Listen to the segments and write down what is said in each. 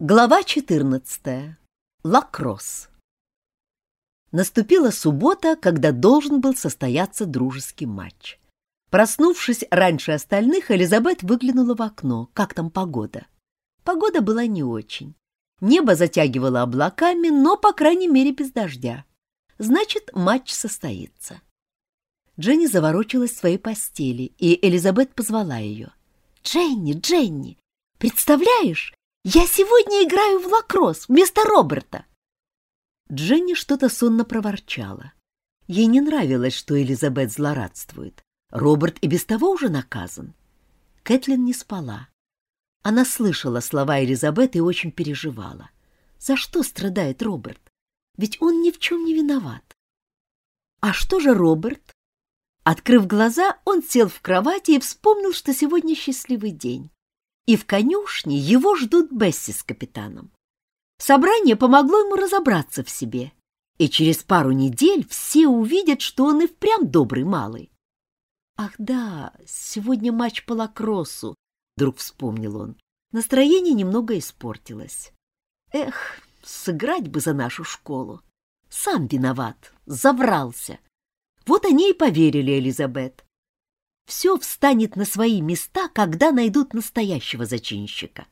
Глава 14. Лакросс. Наступила суббота, когда должен был состояться дружеский матч. Проснувшись раньше остальных, Элизабет выглянула в окно. Как там погода? Погода была не очень. Небо затягивало облаками, но, по крайней мере, без дождя. Значит, матч состоится. Дженни заворочилась в своей постели, и Элизабет позвала ее. «Дженни, Дженни, представляешь, я сегодня играю в лакросс вместо Роберта. Дженни что-то сонно проворчала. Ей не нравилось, что Элизабет злорадствует. Роберт и без того уже наказан. Кэтлин не спала. Она слышала слова Элизабет и очень переживала. За что страдает Роберт? Ведь он ни в чем не виноват. А что же Роберт? Открыв глаза, он сел в кровати и вспомнил, что сегодня счастливый день и в конюшне его ждут Бесси с капитаном. Собрание помогло ему разобраться в себе, и через пару недель все увидят, что он и впрямь добрый малый. «Ах да, сегодня матч по лакроссу», — вдруг вспомнил он. Настроение немного испортилось. «Эх, сыграть бы за нашу школу. Сам виноват, заврался». Вот они и поверили Элизабет все встанет на свои места, когда найдут настоящего зачинщика.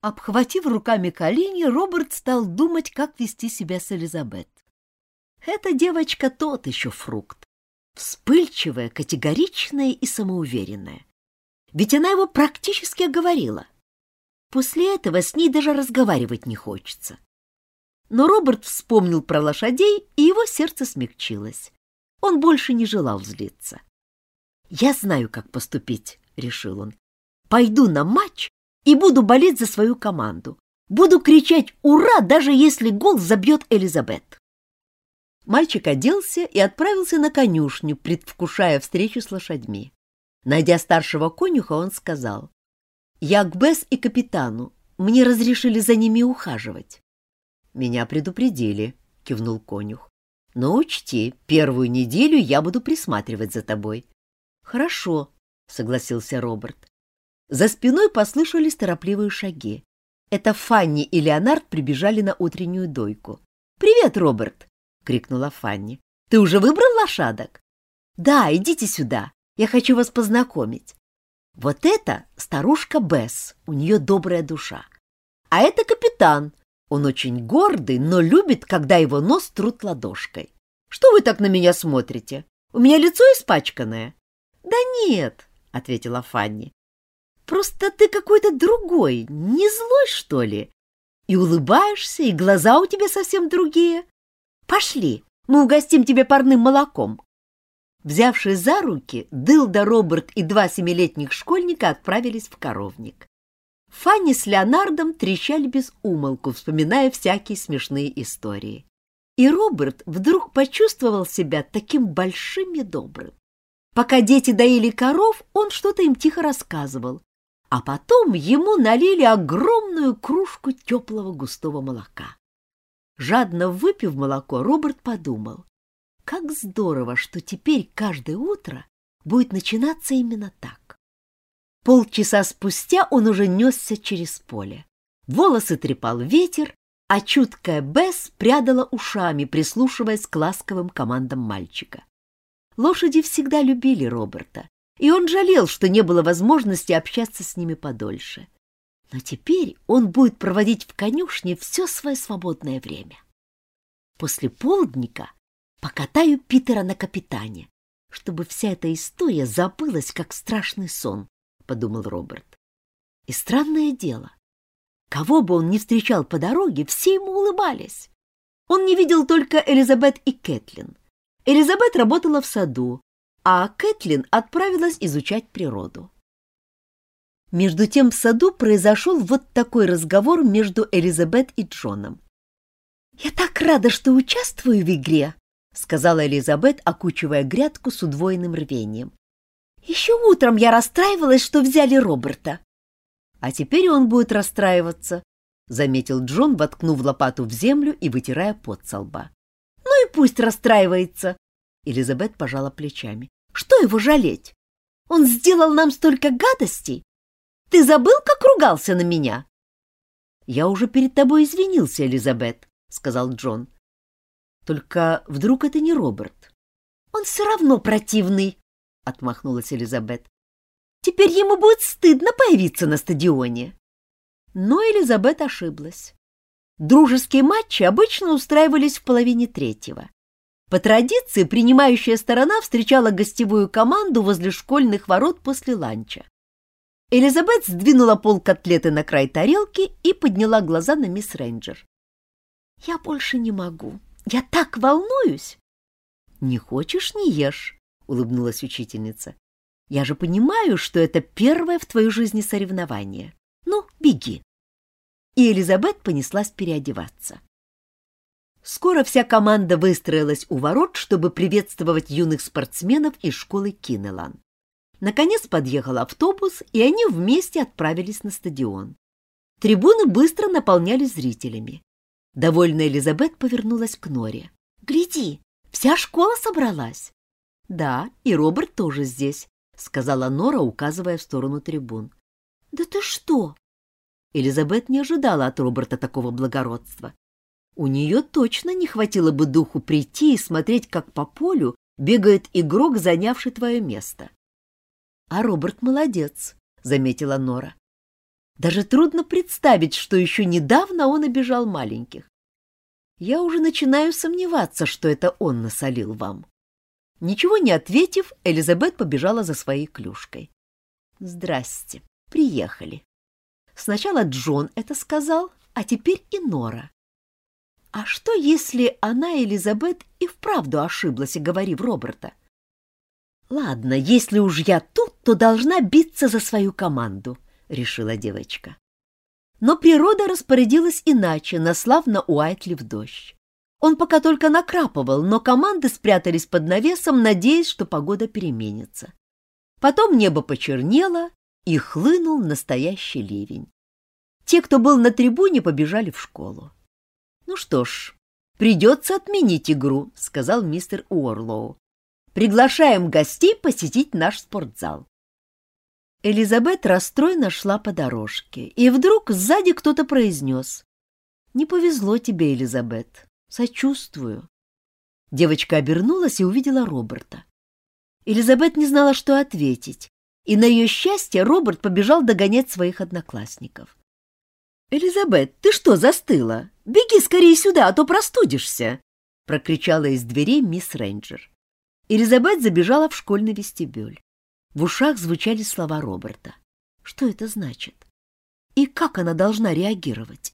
Обхватив руками колени, Роберт стал думать, как вести себя с Элизабет. Эта девочка тот еще фрукт. Вспыльчивая, категоричная и самоуверенная. Ведь она его практически оговорила. После этого с ней даже разговаривать не хочется. Но Роберт вспомнил про лошадей, и его сердце смягчилось. Он больше не желал злиться. «Я знаю, как поступить», — решил он. «Пойду на матч и буду болеть за свою команду. Буду кричать «Ура!», даже если гол забьет Элизабет». Мальчик оделся и отправился на конюшню, предвкушая встречу с лошадьми. Найдя старшего конюха, он сказал, «Я к Бесс и капитану. Мне разрешили за ними ухаживать». «Меня предупредили», — кивнул конюх. «Но учти, первую неделю я буду присматривать за тобой. Хорошо, согласился Роберт. За спиной послышались торопливые шаги. Это Фанни и Леонард прибежали на утреннюю дойку. «Привет, Роберт!» — крикнула Фанни. «Ты уже выбрал лошадок?» «Да, идите сюда. Я хочу вас познакомить. Вот это старушка Бесс, у нее добрая душа. А это капитан. Он очень гордый, но любит, когда его нос трут ладошкой. Что вы так на меня смотрите? У меня лицо испачканное. «Да нет», — ответила Фанни. «Просто ты какой-то другой, не злой, что ли? И улыбаешься, и глаза у тебя совсем другие. Пошли, мы угостим тебя парным молоком». Взявшись за руки, Дылда, Роберт и два семилетних школьника отправились в коровник. Фанни с Леонардом трещали без умолку, вспоминая всякие смешные истории. И Роберт вдруг почувствовал себя таким большим и добрым. Пока дети доили коров, он что-то им тихо рассказывал, а потом ему налили огромную кружку теплого густого молока. Жадно выпив молоко, Роберт подумал, как здорово, что теперь каждое утро будет начинаться именно так. Полчаса спустя он уже несся через поле. Волосы трепал ветер, а чуткая Бесс прядала ушами, прислушиваясь к ласковым командам мальчика. Лошади всегда любили Роберта, и он жалел, что не было возможности общаться с ними подольше. Но теперь он будет проводить в конюшне все свое свободное время. После полдника покатаю Питера на капитане, чтобы вся эта история забылась, как страшный сон, — подумал Роберт. И странное дело, кого бы он ни встречал по дороге, все ему улыбались. Он не видел только Элизабет и Кэтлин — Элизабет работала в саду, а Кэтлин отправилась изучать природу. Между тем в саду произошел вот такой разговор между Элизабет и Джоном. «Я так рада, что участвую в игре», — сказала Элизабет, окучивая грядку с удвоенным рвением. «Еще утром я расстраивалась, что взяли Роберта». «А теперь он будет расстраиваться», — заметил Джон, воткнув лопату в землю и вытирая пот со лба. И пусть расстраивается. Элизабет пожала плечами. Что его жалеть? Он сделал нам столько гадостей. Ты забыл, как ругался на меня? «Я уже перед тобой извинился, Элизабет», — сказал Джон. «Только вдруг это не Роберт?» «Он все равно противный», — отмахнулась Элизабет. «Теперь ему будет стыдно появиться на стадионе». Но Элизабет ошиблась. Дружеские матчи обычно устраивались в половине третьего. По традиции, принимающая сторона встречала гостевую команду возле школьных ворот после ланча. Элизабет сдвинула пол котлеты на край тарелки и подняла глаза на мисс Рейнджер. «Я больше не могу. Я так волнуюсь!» «Не хочешь — не ешь», — улыбнулась учительница. «Я же понимаю, что это первое в твоей жизни соревнование. Ну, беги». И Элизабет понеслась переодеваться. Скоро вся команда выстроилась у ворот, чтобы приветствовать юных спортсменов из школы Кинелан. Наконец подъехал автобус, и они вместе отправились на стадион. Трибуны быстро наполнялись зрителями. Довольная Элизабет повернулась к Норе. «Гляди, вся школа собралась!» «Да, и Роберт тоже здесь», — сказала Нора, указывая в сторону трибун. «Да ты что?» Элизабет не ожидала от Роберта такого благородства. У нее точно не хватило бы духу прийти и смотреть, как по полю бегает игрок, занявший твое место. А Роберт молодец, заметила Нора. Даже трудно представить, что еще недавно он обижал маленьких. Я уже начинаю сомневаться, что это он насолил вам. Ничего не ответив, Элизабет побежала за своей клюшкой. Здрасте, приехали. Сначала Джон это сказал, а теперь и Нора. А что, если она, Элизабет, и вправду ошиблась, говорив Роберта? — «Ладно, если уж я тут, то должна биться за свою команду», — решила девочка. Но природа распорядилась иначе, наслав на Уайтли в дождь. Он пока только накрапывал, но команды спрятались под навесом, надеясь, что погода переменится. Потом небо почернело, и хлынул настоящий ливень. Те, кто был на трибуне, побежали в школу. «Ну что ж, придется отменить игру», — сказал мистер Уорлоу. Приглашаем гостей посетить наш спортзал. Элизабет расстроенно шла по дорожке, и вдруг сзади кто-то произнес. «Не повезло тебе, Элизабет. Сочувствую». Девочка обернулась и увидела Роберта. Элизабет не знала, что ответить, и на ее счастье Роберт побежал догонять своих одноклассников. «Элизабет, ты что, застыла? Беги скорее сюда, а то простудишься!» — прокричала из дверей мисс Рейнджер. Элизабет забежала в школьный вестибюль. В ушах звучали слова Роберта. Что это значит? И как она должна реагировать?